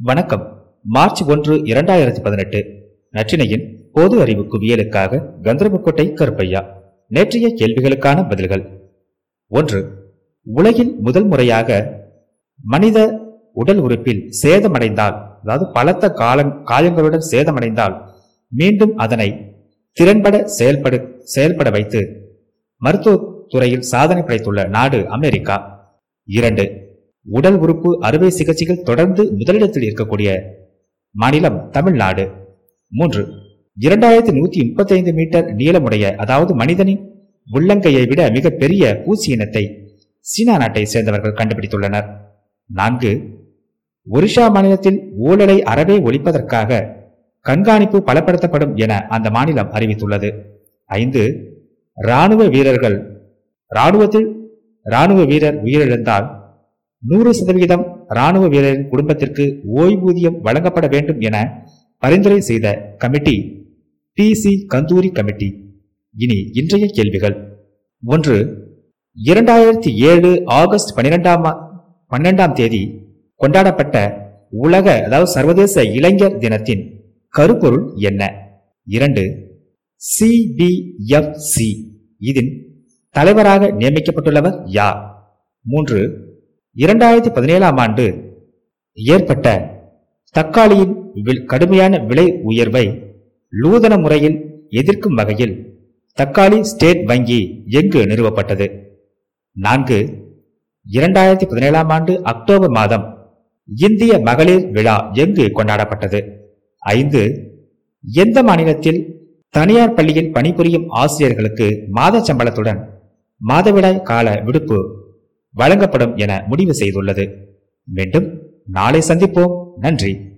வணக்கம். மார்ச் ஒன்று இரண்டாயிரத்தி பதினெட்டு. நற்றினையின் பொது அறிவு குவியலுக்காக கந்தர்வக்கோட்டை கருப்பையா. நேற்றைய கேள்விகளுக்கான பதில்கள். ஒன்று உலகில் முதல் முறையாக மனித உடல் உறுப்பில் சேதமடைந்தால் அதாவது பலத்த காலங் காயங்களுடன் சேதமடைந்தால் மீண்டும் அதனை திறன்பட செயல்படு செயல்பட வைத்து மருத்துவ துறையில் சாதனை படைத்துள்ள நாடு அமெரிக்கா. இரண்டு உடல் உறுப்பு அறுவை சிகிச்சைகள் தொடர்ந்து முதலிடத்தில் இருக்கக்கூடிய மாநிலம் தமிழ்நாடு. மூன்று இரண்டாயிரத்தி நூத்தி முப்பத்தி ஐந்து மீட்டர் நீளமுடைய அதாவது மனிதனின் உள்ளங்கையை விட மிக பெரிய பூச்சி இனத்தை சீனா நாட்டை சேர்ந்தவர்கள் கண்டுபிடித்துள்ளனர். நான்கு ஒரிஷா மாநிலத்தில் ஊழலை அறவே ஒழிப்பதற்காக கண்காணிப்பு பலப்படுத்தப்படும் என அந்த மாநிலம் அறிவித்துள்ளது. ஐந்து ராணுவ வீரர்கள் ராணுவத்தில் ராணுவ வீரர் உயிரிழந்தால் நூறு சதவிகிதம் ராணுவ வீரரின் குடும்பத்திற்கு ஓய்வூதியம் வழங்கப்பட வேண்டும் என பரிந்துரை செய்த committee B C Khanduri committee. இனி இன்றைய கேள்விகள். ஒன்று இரண்டாயிரத்தி ஏழு ஆகஸ்ட் பனிரெண்டாம் பன்னெண்டாம் தேதி கொண்டாடப்பட்ட உலக அதாவது சர்வதேச இளைஞர் தினத்தின் கருப்பொருள் என்ன? இரண்டு சிபிஎஃப்சி இதன் தலைவராக நியமிக்கப்பட்டுள்ளவர் யார்? மூன்று இரண்டாயிரத்தி பதினேழாம் ஆண்டு ஏற்பட்ட தக்காளியின் கடுமையான விலை உயர்வை லூதன முறையில் எதிர்க்கும் வகையில் தக்காளி ஸ்டேட் வங்கி எங்கு நிறுவப்பட்டது? நான்கு இரண்டாயிரத்தி பதினேழாம் ஆண்டு அக்டோபர் மாதம் இந்திய மகளிர் விழா எங்கு கொண்டாடப்பட்டது? ஐந்து எந்த மாநிலத்தில் தனியார் பள்ளியில் பணிபுரியும் ஆசிரியர்களுக்கு மாத சம்பளத்துடன் மாதவிடாய் கால விடுப்பு வழங்கப்படும் என முடிவு செய்துள்ளது. மீண்டும் நாளை சந்திப்போம். நன்றி.